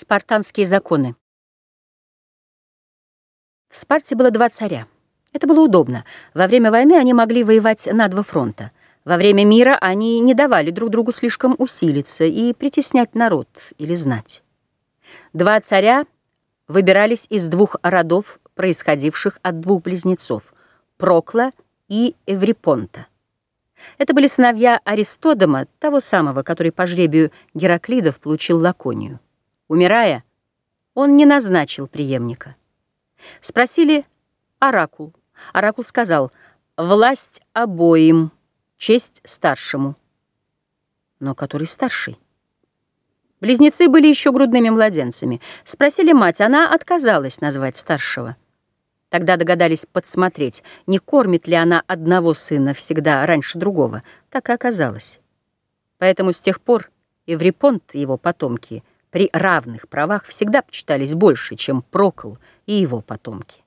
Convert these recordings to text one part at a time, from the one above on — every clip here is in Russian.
Спартанские законы. В Спарте было два царя. Это было удобно. Во время войны они могли воевать на два фронта. Во время мира они не давали друг другу слишком усилиться и притеснять народ или знать. Два царя выбирались из двух родов, происходивших от двух близнецов – Прокла и Эврипонта. Это были сыновья Аристодома, того самого, который по жребию Гераклидов получил Лаконию. Умирая, он не назначил преемника. Спросили Оракул. Оракул сказал, «Власть обоим, честь старшему». Но который старший? Близнецы были еще грудными младенцами. Спросили мать, она отказалась назвать старшего. Тогда догадались подсмотреть, не кормит ли она одного сына всегда раньше другого. Так и оказалось. Поэтому с тех пор Эврипонт и его потомки — при равных правах всегда почитались больше, чем Прокол и его потомки.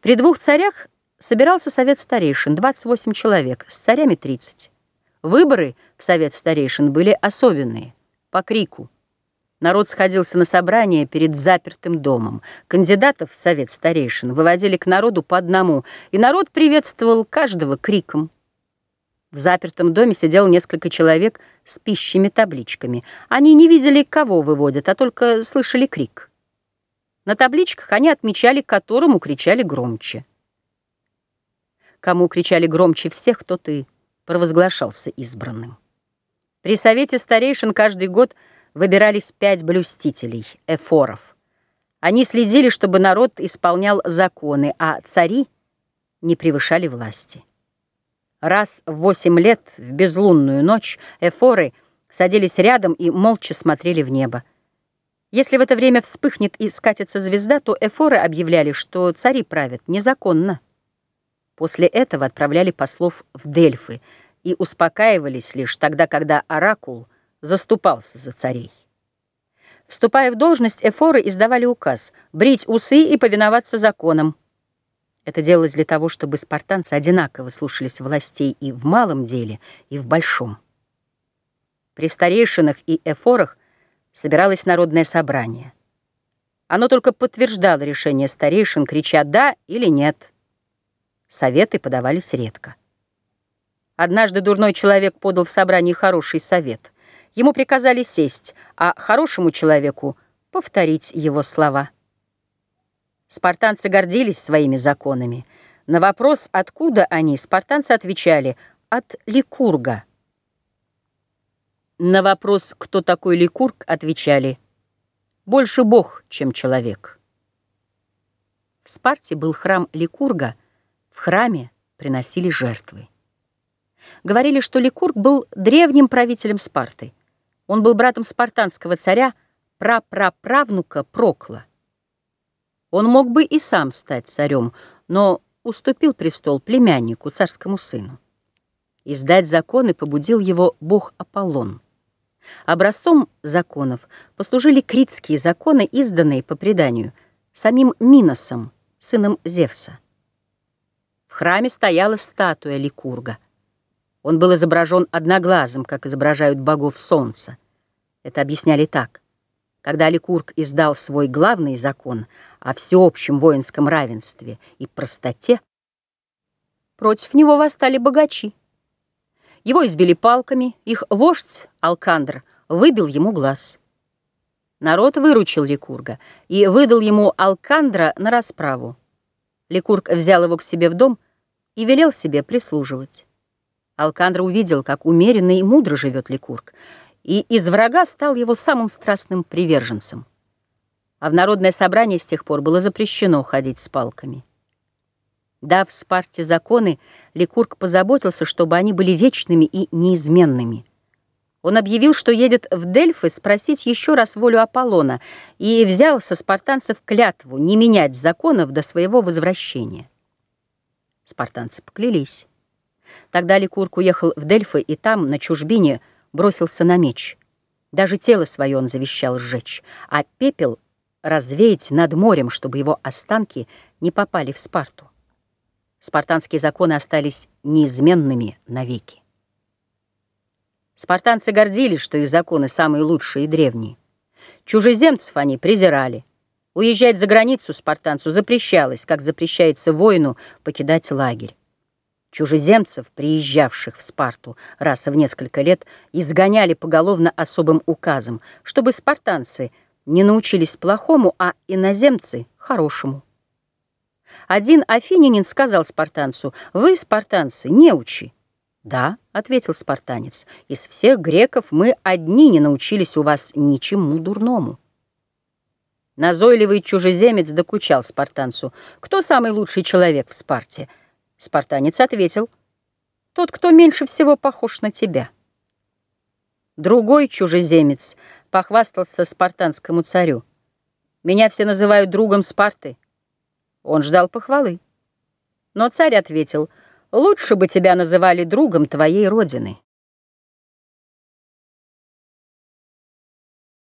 При двух царях собирался совет старейшин, 28 человек, с царями 30. Выборы в совет старейшин были особенные, по крику. Народ сходился на собрание перед запертым домом. Кандидатов в совет старейшин выводили к народу по одному, и народ приветствовал каждого криком. В запертом доме сидело несколько человек с пищими табличками. Они не видели, кого выводят, а только слышали крик. На табличках они отмечали, которому кричали громче. Кому кричали громче всех, тот и провозглашался избранным. При совете старейшин каждый год выбирались пять блюстителей, эфоров. Они следили, чтобы народ исполнял законы, а цари не превышали власти. Раз в восемь лет в безлунную ночь эфоры садились рядом и молча смотрели в небо. Если в это время вспыхнет и скатится звезда, то эфоры объявляли, что цари правят незаконно. После этого отправляли послов в Дельфы и успокаивались лишь тогда, когда Оракул заступался за царей. Вступая в должность, эфоры издавали указ брить усы и повиноваться законам. Это делалось для того, чтобы спартанцы одинаково слушались властей и в малом деле, и в большом. При старейшинах и эфорах собиралось народное собрание. Оно только подтверждало решение старейшин, крича «да» или «нет». Советы подавались редко. Однажды дурной человек подал в собрании хороший совет. Ему приказали сесть, а хорошему человеку повторить его слова. Спартанцы гордились своими законами. На вопрос, откуда они, спартанцы отвечали «от Ликурга». На вопрос, кто такой Ликург, отвечали «больше бог, чем человек». В Спарте был храм Ликурга, в храме приносили жертвы. Говорили, что Ликург был древним правителем Спарты. Он был братом спартанского царя, прапраправнука Прокла. Он мог бы и сам стать царем, но уступил престол племяннику, царскому сыну. Издать законы побудил его бог Аполлон. Образцом законов послужили критские законы, изданные по преданию самим Миносом, сыном Зевса. В храме стояла статуя Ликурга. Он был изображен одноглазым, как изображают богов солнца. Это объясняли так. Когда Ликург издал свой главный закон о всеобщем воинском равенстве и простоте, против него восстали богачи. Его избили палками, их вождь Алкандр выбил ему глаз. Народ выручил Ликурга и выдал ему Алкандра на расправу. Ликург взял его к себе в дом и велел себе прислуживать. Алкандр увидел, как умеренно и мудро живет Ликург, и из врага стал его самым страстным приверженцем. А в народное собрание с тех пор было запрещено ходить с палками. Дав Спарте законы, Ликург позаботился, чтобы они были вечными и неизменными. Он объявил, что едет в Дельфы спросить еще раз волю Аполлона и взял со спартанцев клятву не менять законов до своего возвращения. Спартанцы поклялись. Тогда Ликург уехал в Дельфы, и там, на чужбине, бросился на меч. Даже тело свое он завещал сжечь, а пепел развеять над морем, чтобы его останки не попали в Спарту. Спартанские законы остались неизменными навеки. Спартанцы гордились, что их законы самые лучшие и древние. Чужеземцев они презирали. Уезжать за границу спартанцу запрещалось, как запрещается воину покидать лагерь. Чужеземцев, приезжавших в Спарту раз в несколько лет, изгоняли поголовно особым указом, чтобы спартанцы не научились плохому, а иноземцы — хорошему. Один афинянин сказал спартанцу, «Вы, спартанцы, не учи». «Да», — ответил спартанец, «из всех греков мы одни не научились у вас ничему дурному». Назойливый чужеземец докучал спартанцу, «Кто самый лучший человек в Спарте?» Спартанец ответил, «Тот, кто меньше всего похож на тебя». Другой чужеземец похвастался спартанскому царю. «Меня все называют другом Спарты». Он ждал похвалы. Но царь ответил, «Лучше бы тебя называли другом твоей родины».